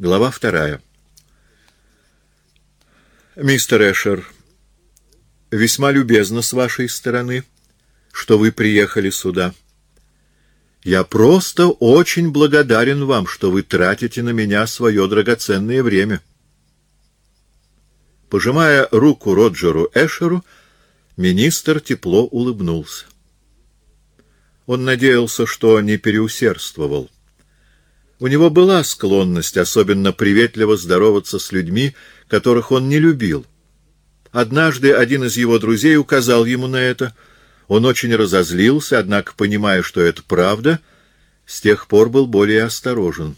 Глава вторая. Мистер Эшер, весьма любезно с вашей стороны, что вы приехали сюда. Я просто очень благодарен вам, что вы тратите на меня свое драгоценное время. Пожимая руку Роджеру Эшеру, министр тепло улыбнулся. Он надеялся, что не переусердствовал. У него была склонность особенно приветливо здороваться с людьми, которых он не любил. Однажды один из его друзей указал ему на это. Он очень разозлился, однако, понимая, что это правда, с тех пор был более осторожен.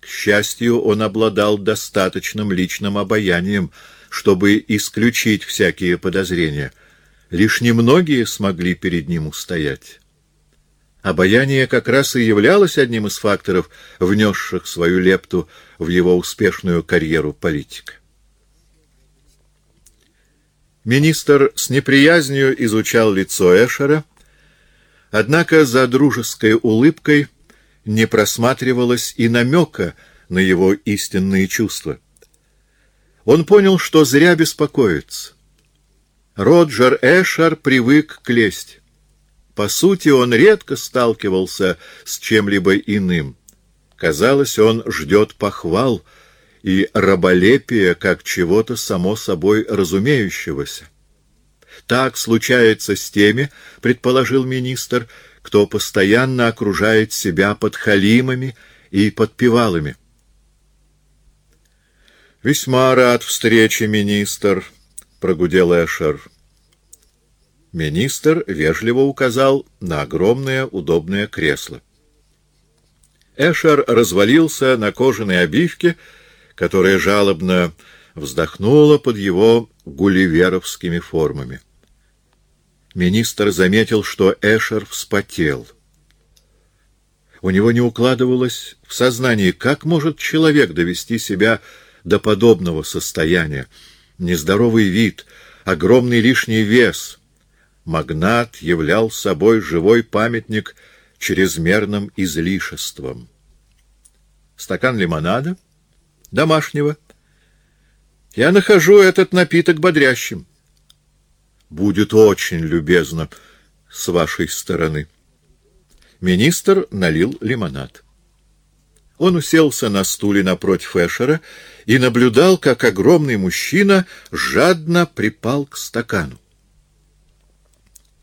К счастью, он обладал достаточным личным обаянием, чтобы исключить всякие подозрения. Лишь немногие смогли перед ним устоять. Обаяние как раз и являлось одним из факторов, внесших свою лепту в его успешную карьеру политика. Министр с неприязнью изучал лицо Эшера, однако за дружеской улыбкой не просматривалось и намека на его истинные чувства. Он понял, что зря беспокоится. Роджер Эшер привык к лести. По сути, он редко сталкивался с чем-либо иным. Казалось, он ждет похвал и раболепия как чего-то само собой разумеющегося. Так случается с теми, предположил министр, кто постоянно окружает себя подхалимами и подпевалами. «Весьма рад встрече, министр», — прогудел Эшер. Министр вежливо указал на огромное удобное кресло. Эшер развалился на кожаной обивке, которая жалобно вздохнула под его гулливеровскими формами. Министр заметил, что Эшер вспотел. У него не укладывалось в сознании, как может человек довести себя до подобного состояния. Нездоровый вид, огромный лишний вес — магнат являл собой живой памятник чрезмерным излишеством. Стакан лимонада? Домашнего. Я нахожу этот напиток бодрящим. Будет очень любезно с вашей стороны. Министр налил лимонад. Он уселся на стуле напротив Эшера и наблюдал, как огромный мужчина жадно припал к стакану.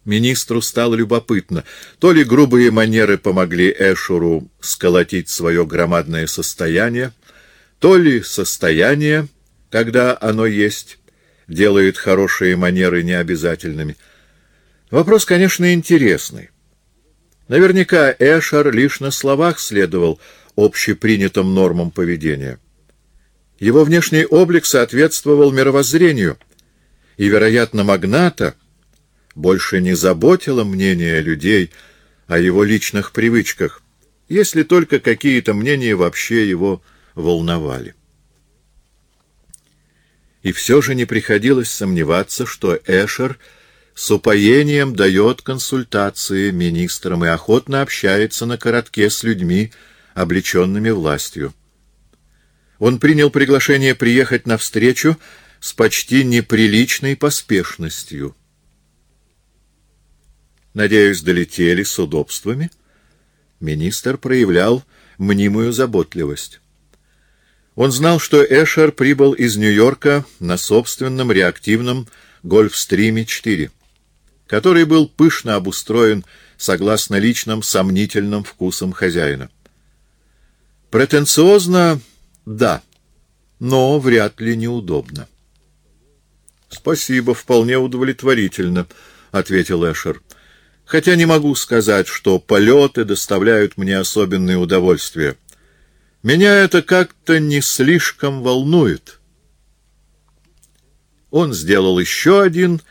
Министру стало любопытно, то ли грубые манеры помогли Эшуру сколотить свое громадное состояние, то ли состояние, когда оно есть, делает хорошие манеры необязательными. Вопрос, конечно, интересный. Наверняка Эшер лишь на словах следовал общепринятым нормам поведения. Его внешний облик соответствовал мировоззрению, и, вероятно, магната — больше не заботило мнение людей о его личных привычках, если только какие-то мнения вообще его волновали. И все же не приходилось сомневаться, что Эшер с упоением дает консультации министрам и охотно общается на коротке с людьми, облеченными властью. Он принял приглашение приехать на встречу с почти неприличной поспешностью — Надеюсь, долетели с удобствами? Министр проявлял мнимую заботливость. Он знал, что Эшер прибыл из Нью-Йорка на собственном реактивном Гольфстриме-4, который был пышно обустроен согласно личным сомнительным вкусам хозяина. Претенциозно — да, но вряд ли неудобно. — Спасибо, вполне удовлетворительно, — ответил Эшер хотя не могу сказать, что полеты доставляют мне особенное удовольствие. Меня это как-то не слишком волнует. Он сделал еще один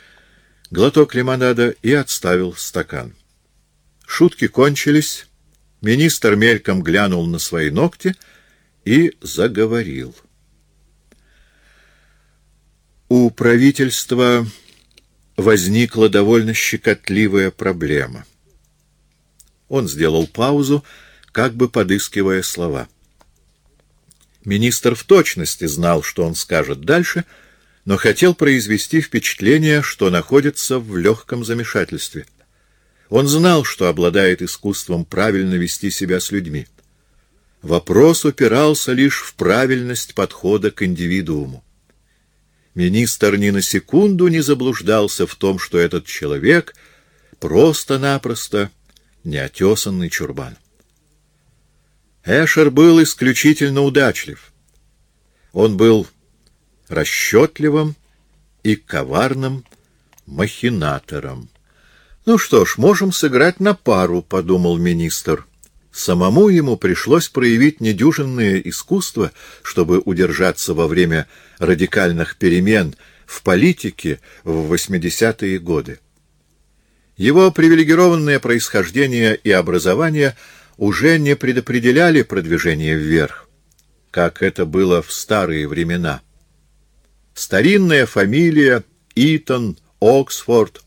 глоток лимонада и отставил стакан. Шутки кончились, министр мельком глянул на свои ногти и заговорил. У правительства возникла довольно щекотливая проблема. Он сделал паузу, как бы подыскивая слова. Министр в точности знал, что он скажет дальше, но хотел произвести впечатление, что находится в легком замешательстве. Он знал, что обладает искусством правильно вести себя с людьми. Вопрос упирался лишь в правильность подхода к индивидууму. Министр ни на секунду не заблуждался в том, что этот человек просто-напросто неотесанный чурбан. Эшер был исключительно удачлив. Он был расчетливым и коварным махинатором. «Ну что ж, можем сыграть на пару», — подумал министр. Самому ему пришлось проявить недюжинное искусство, чтобы удержаться во время радикальных перемен в политике в 80-е годы. Его привилегированное происхождение и образование уже не предопределяли продвижение вверх, как это было в старые времена. Старинная фамилия Итон, Оксфорд.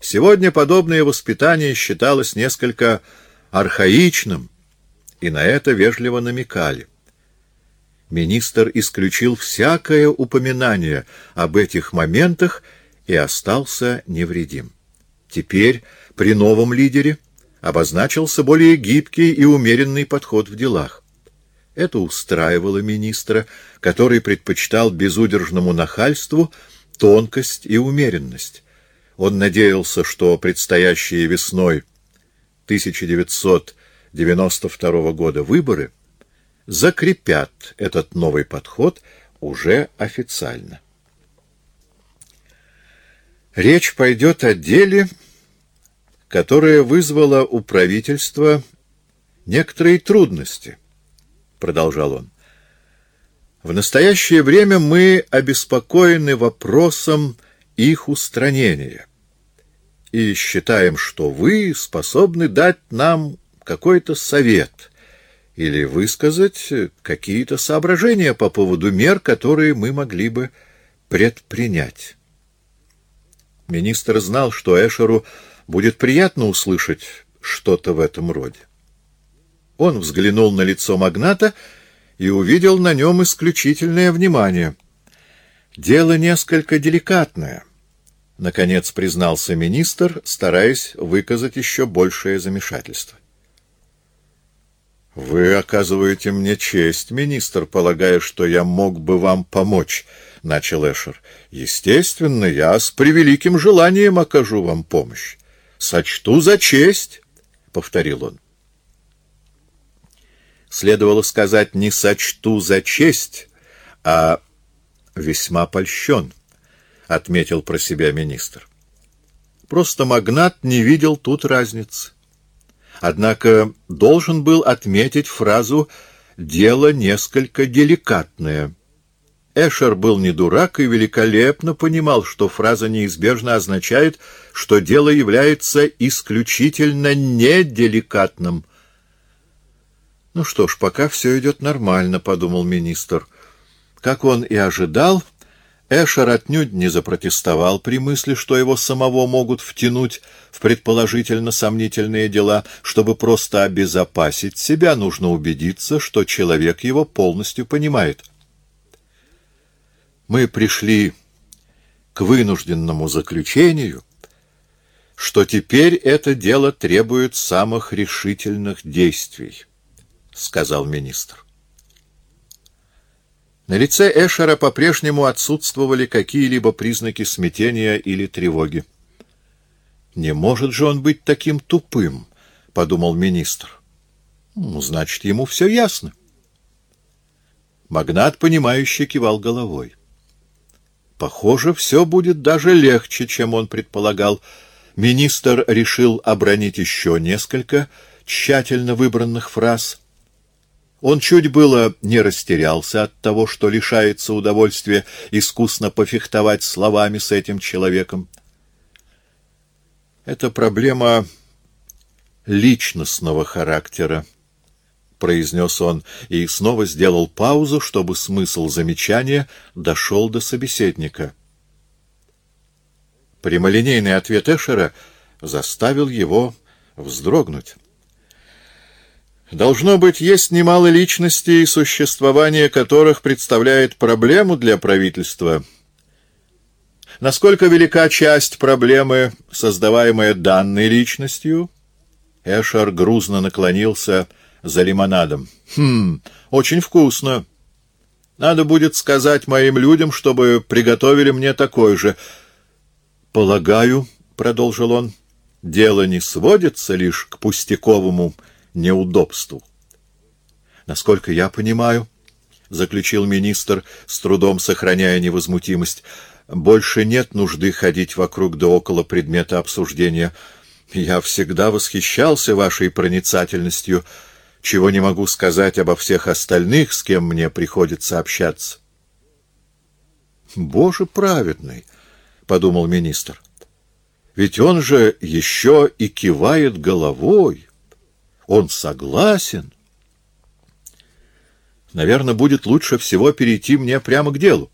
Сегодня подобное воспитание считалось несколько архаичным, и на это вежливо намекали. Министр исключил всякое упоминание об этих моментах и остался невредим. Теперь при новом лидере обозначился более гибкий и умеренный подход в делах. Это устраивало министра, который предпочитал безудержному нахальству тонкость и умеренность. Он надеялся, что предстоящие весной 1992 года выборы закрепят этот новый подход уже официально. Речь пойдет о деле, которое вызвало у правительства некоторые трудности, продолжал он. В настоящее время мы обеспокоены вопросом их устранения и считаем, что вы способны дать нам какой-то совет или высказать какие-то соображения по поводу мер, которые мы могли бы предпринять. Министр знал, что Эшеру будет приятно услышать что-то в этом роде. Он взглянул на лицо магната и увидел на нем исключительное внимание. Дело несколько деликатное, — наконец признался министр, стараясь выказать еще большее замешательство. «Вы оказываете мне честь, министр, полагая, что я мог бы вам помочь», — начал Эшер. «Естественно, я с превеликим желанием окажу вам помощь. Сочту за честь», — повторил он. Следовало сказать «не сочту за честь», а «весьма польщен», — отметил про себя министр. Просто магнат не видел тут разницы. Однако должен был отметить фразу «дело несколько деликатное». Эшер был не дурак и великолепно понимал, что фраза неизбежно означает, что дело является исключительно неделикатным. «Ну что ж, пока все идет нормально», — подумал министр. Как он и ожидал, Эшер отнюдь не запротестовал при мысли, что его самого могут втянуть в предположительно сомнительные дела. Чтобы просто обезопасить себя, нужно убедиться, что человек его полностью понимает. Мы пришли к вынужденному заключению, что теперь это дело требует самых решительных действий, — сказал министр. На лице Эшера по-прежнему отсутствовали какие-либо признаки смятения или тревоги. «Не может же он быть таким тупым», — подумал министр. «Ну, значит, ему все ясно». Магнат, понимающе кивал головой. Похоже, все будет даже легче, чем он предполагал. Министр решил обронить еще несколько тщательно выбранных фраз — он чуть было не растерялся от того, что лишается удовольствия искусно пофехтовать словами с этим человеком. Это проблема личностного характера, произнес он и снова сделал паузу, чтобы смысл замечания дошел до собеседника. Прямолинейный ответ Эшера заставил его вздрогнуть. Должно быть, есть немало личностей, существование которых представляет проблему для правительства. Насколько велика часть проблемы, создаваемая данной личностью? Эшер грузно наклонился за лимонадом. Хм, очень вкусно. Надо будет сказать моим людям, чтобы приготовили мне такой же. Полагаю, — продолжил он, — дело не сводится лишь к пустяковому неудобству. Насколько я понимаю, — заключил министр, с трудом сохраняя невозмутимость, — больше нет нужды ходить вокруг да около предмета обсуждения. Я всегда восхищался вашей проницательностью, — чего не могу сказать обо всех остальных, с кем мне приходится общаться. «Боже праведный!» — подумал министр. «Ведь он же еще и кивает головой. Он согласен. Наверное, будет лучше всего перейти мне прямо к делу».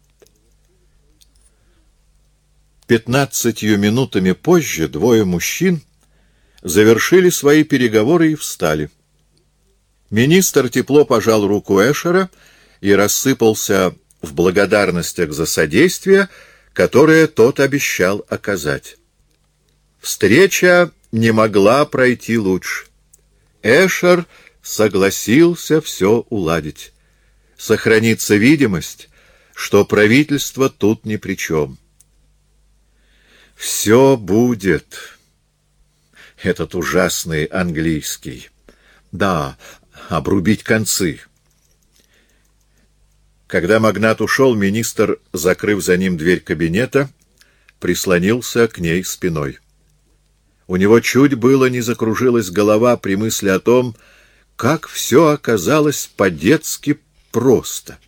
Пятнадцатью минутами позже двое мужчин завершили свои переговоры и встали. Министр тепло пожал руку Эшера и рассыпался в благодарностях за содействие, которое тот обещал оказать. Встреча не могла пройти лучше. Эшер согласился все уладить. Сохранится видимость, что правительство тут ни при чем. Все будет. Этот ужасный английский. Да, обрубить концы. Когда магнат ушел, министр, закрыв за ним дверь кабинета, прислонился к ней спиной. У него чуть было не закружилась голова при мысли о том, как все оказалось по-детски просто —